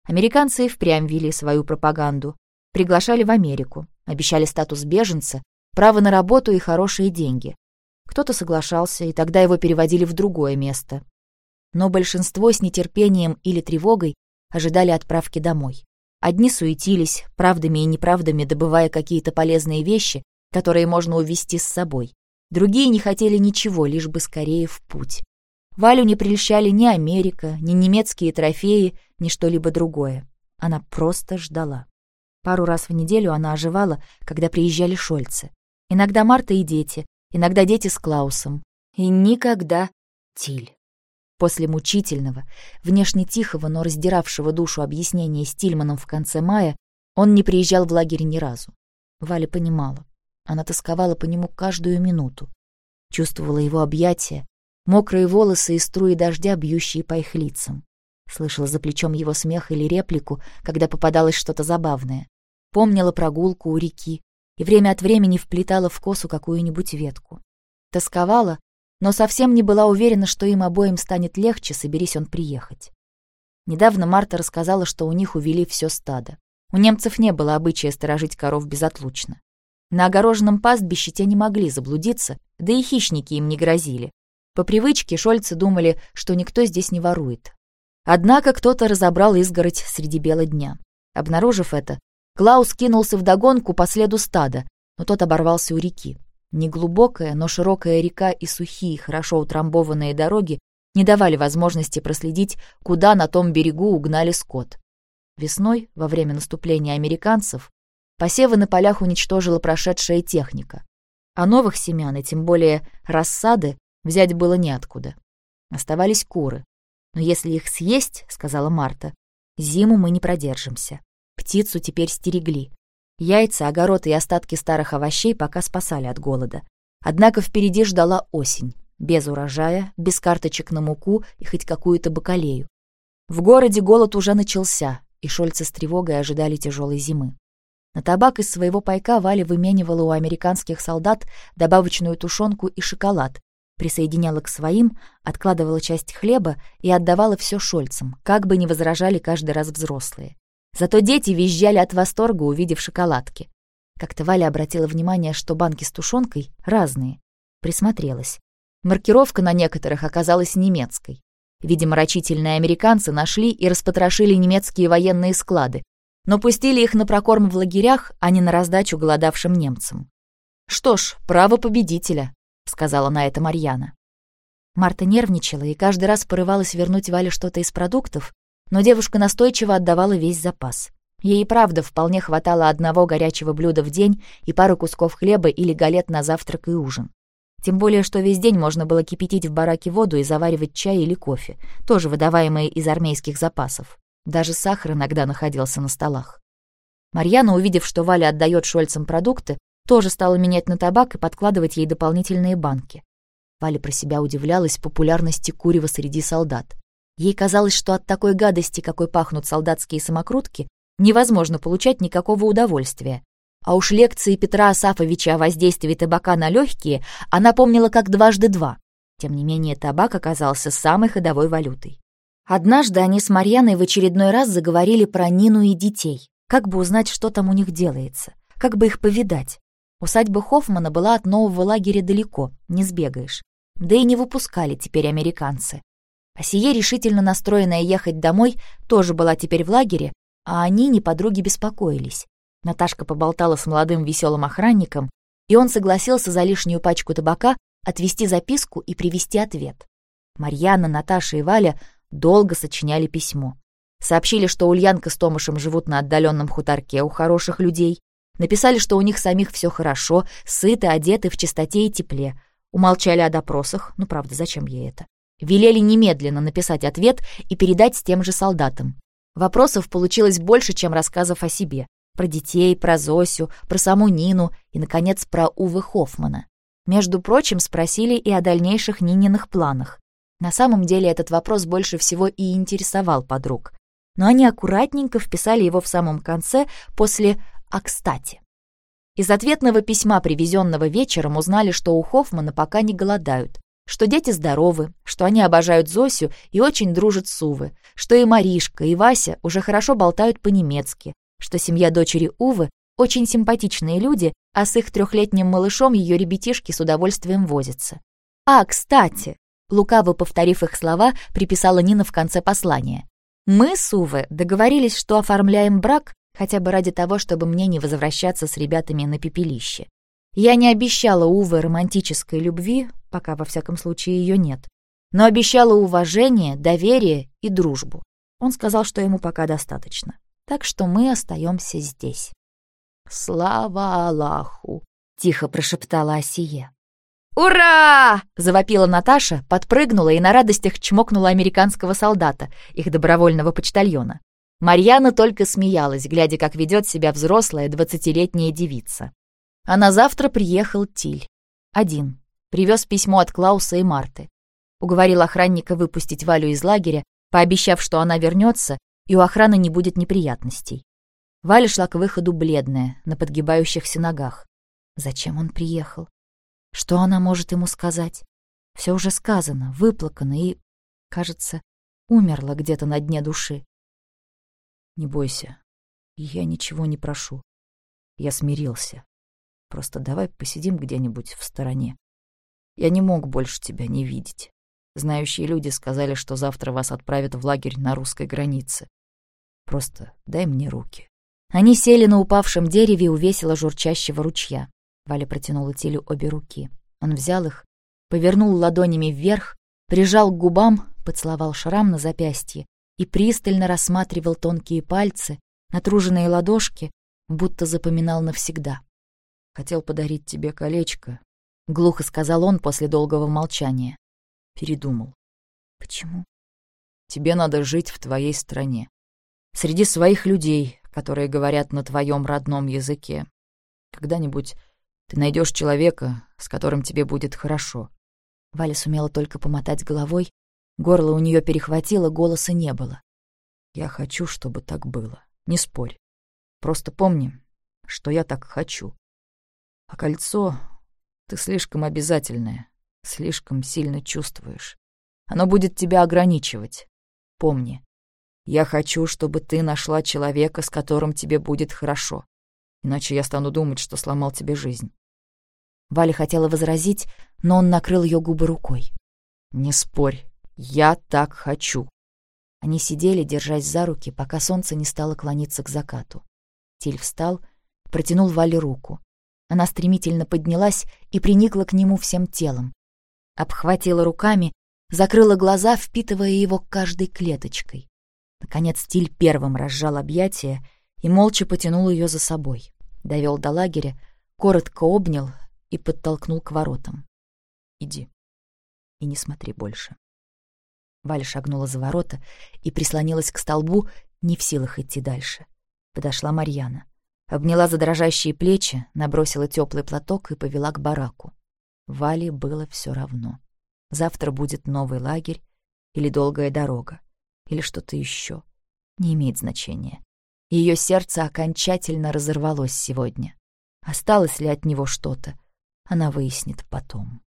Американцы впрямь вели свою пропаганду. Приглашали в Америку, обещали статус беженца, право на работу и хорошие деньги. Кто-то соглашался, и тогда его переводили в другое место. Но большинство с нетерпением или тревогой ожидали отправки домой. Одни суетились, правдами и неправдами добывая какие-то полезные вещи, которые можно увезти с собой. Другие не хотели ничего, лишь бы скорее в путь. Валю не прельщали ни Америка, ни немецкие трофеи, ни что-либо другое. Она просто ждала. Пару раз в неделю она оживала, когда приезжали Шольцы. Иногда Марта и дети, иногда дети с Клаусом. И никогда Тиль. После мучительного, внешне тихого, но раздиравшего душу объяснения с Тильманом в конце мая, он не приезжал в лагерь ни разу. Валя понимала. Она тосковала по нему каждую минуту. Чувствовала его объятия, мокрые волосы и струи дождя, бьющие по их лицам. Слышала за плечом его смех или реплику, когда попадалось что-то забавное. Помнила прогулку у реки и время от времени вплетала в косу какую-нибудь ветку. Тосковала, но совсем не была уверена, что им обоим станет легче, соберись он приехать. Недавно Марта рассказала, что у них увели все стадо. У немцев не было обычая сторожить коров безотлучно. На огороженном пастбище те не могли заблудиться, да и хищники им не грозили. По привычке шольцы думали, что никто здесь не ворует. Однако кто-то разобрал изгородь среди бела дня. Обнаружив это, Клаус кинулся вдогонку по следу стада, но тот оборвался у реки. Неглубокая, но широкая река и сухие, хорошо утрамбованные дороги не давали возможности проследить, куда на том берегу угнали скот. Весной, во время наступления американцев, посевы на полях уничтожила прошедшая техника, а новых семян, и тем более рассады, взять было неоткуда. Оставались куры. «Но если их съесть, — сказала Марта, — зиму мы не продержимся. Птицу теперь стерегли. Яйца, огород и остатки старых овощей пока спасали от голода. Однако впереди ждала осень, без урожая, без карточек на муку и хоть какую-то бакалею. В городе голод уже начался, и Шольцы с тревогой ожидали тяжелой зимы. На табак из своего пайка Валя выменивала у американских солдат добавочную тушенку и шоколад, присоединяла к своим, откладывала часть хлеба и отдавала все Шольцам, как бы ни возражали каждый раз взрослые. Зато дети визжали от восторга, увидев шоколадки. Как-то Валя обратила внимание, что банки с тушенкой разные. Присмотрелась. Маркировка на некоторых оказалась немецкой. Видимо, рачительные американцы нашли и распотрошили немецкие военные склады, но пустили их на прокорм в лагерях, а не на раздачу голодавшим немцам. «Что ж, право победителя», — сказала на это Марьяна. Марта нервничала и каждый раз порывалась вернуть Вале что-то из продуктов, но девушка настойчиво отдавала весь запас. Ей и правда вполне хватало одного горячего блюда в день и пару кусков хлеба или галет на завтрак и ужин. Тем более, что весь день можно было кипятить в бараке воду и заваривать чай или кофе, тоже выдаваемые из армейских запасов. Даже сахар иногда находился на столах. Марьяна, увидев, что Валя отдает Шольцам продукты, тоже стала менять на табак и подкладывать ей дополнительные банки. Валя про себя удивлялась популярности курева среди солдат. Ей казалось, что от такой гадости, какой пахнут солдатские самокрутки, невозможно получать никакого удовольствия. А уж лекции Петра Асафовича о воздействии табака на легкие она помнила как дважды два. Тем не менее, табак оказался самой ходовой валютой. Однажды они с Марьяной в очередной раз заговорили про Нину и детей. Как бы узнать, что там у них делается? Как бы их повидать? Усадьба Хоффмана была от нового лагеря далеко, не сбегаешь. Да и не выпускали теперь американцы. Асие, решительно настроенная ехать домой, тоже была теперь в лагере, а они, не подруги, беспокоились. Наташка поболтала с молодым веселым охранником, и он согласился за лишнюю пачку табака отвести записку и привести ответ. Марьяна, Наташа и Валя долго сочиняли письмо. Сообщили, что Ульянка с Томашем живут на отдаленном хуторке у хороших людей. Написали, что у них самих все хорошо, сыты, одеты в чистоте и тепле. Умолчали о допросах, ну правда, зачем ей это? Велели немедленно написать ответ и передать с тем же солдатам. Вопросов получилось больше, чем рассказов о себе. Про детей, про Зосю, про саму Нину и, наконец, про Увы Хоффмана. Между прочим, спросили и о дальнейших Нининых планах. На самом деле этот вопрос больше всего и интересовал подруг. Но они аккуратненько вписали его в самом конце после «а кстати». Из ответного письма, привезенного вечером, узнали, что у Хоффмана пока не голодают, что дети здоровы, что они обожают Зосю и очень дружат с Увы, что и Маришка, и Вася уже хорошо болтают по-немецки, что семья дочери Увы очень симпатичные люди, а с их трехлетним малышом ее ребятишки с удовольствием возятся. «А, кстати!» Лукаво повторив их слова, приписала Нина в конце послания. «Мы с Увы договорились, что оформляем брак хотя бы ради того, чтобы мне не возвращаться с ребятами на пепелище. Я не обещала Уве романтической любви, пока во всяком случае ее нет, но обещала уважение, доверие и дружбу. Он сказал, что ему пока достаточно. Так что мы остаемся здесь. «Слава Аллаху!» — тихо прошептала Асия. «Ура!» — завопила Наташа, подпрыгнула и на радостях чмокнула американского солдата, их добровольного почтальона. Марьяна только смеялась, глядя, как ведет себя взрослая двадцатилетняя девица. А на завтра приехал Тиль. Один. Привез письмо от Клауса и Марты. Уговорил охранника выпустить Валю из лагеря, пообещав, что она вернется, и у охраны не будет неприятностей. Валя шла к выходу бледная, на подгибающихся ногах. Зачем он приехал? Что она может ему сказать? Все уже сказано, выплакано и, кажется, умерла где-то на дне души. Не бойся, я ничего не прошу. Я смирился. Просто давай посидим где-нибудь в стороне. Я не мог больше тебя не видеть. Знающие люди сказали, что завтра вас отправят в лагерь на русской границе. Просто дай мне руки». Они сели на упавшем дереве у весело журчащего ручья. Валя протянула Тилю обе руки. Он взял их, повернул ладонями вверх, прижал к губам, поцеловал шрам на запястье и пристально рассматривал тонкие пальцы, натруженные ладошки, будто запоминал навсегда. Хотел подарить тебе колечко, — глухо сказал он после долгого молчания. Передумал. Почему? Тебе надо жить в твоей стране. Среди своих людей, которые говорят на твоем родном языке. Когда-нибудь ты найдешь человека, с которым тебе будет хорошо. Валя сумела только помотать головой. Горло у нее перехватило, голоса не было. Я хочу, чтобы так было. Не спорь. Просто помни, что я так хочу. А кольцо ты слишком обязательное, слишком сильно чувствуешь. Оно будет тебя ограничивать. Помни, я хочу, чтобы ты нашла человека, с которым тебе будет хорошо. Иначе я стану думать, что сломал тебе жизнь. Валя хотела возразить, но он накрыл ее губы рукой. «Не спорь, я так хочу». Они сидели, держась за руки, пока солнце не стало клониться к закату. Тиль встал, протянул Вале руку. Она стремительно поднялась и приникла к нему всем телом. Обхватила руками, закрыла глаза, впитывая его каждой клеточкой. Наконец Тиль первым разжал объятия и молча потянул ее за собой. Довел до лагеря, коротко обнял и подтолкнул к воротам. «Иди и не смотри больше». Валя шагнула за ворота и прислонилась к столбу, не в силах идти дальше. Подошла Марьяна. Обняла за дрожащие плечи, набросила теплый платок и повела к бараку. Вале было все равно. Завтра будет новый лагерь или долгая дорога. или что-то еще. Не имеет значения. Ее сердце окончательно разорвалось сегодня. Осталось ли от него что-то, она выяснит потом.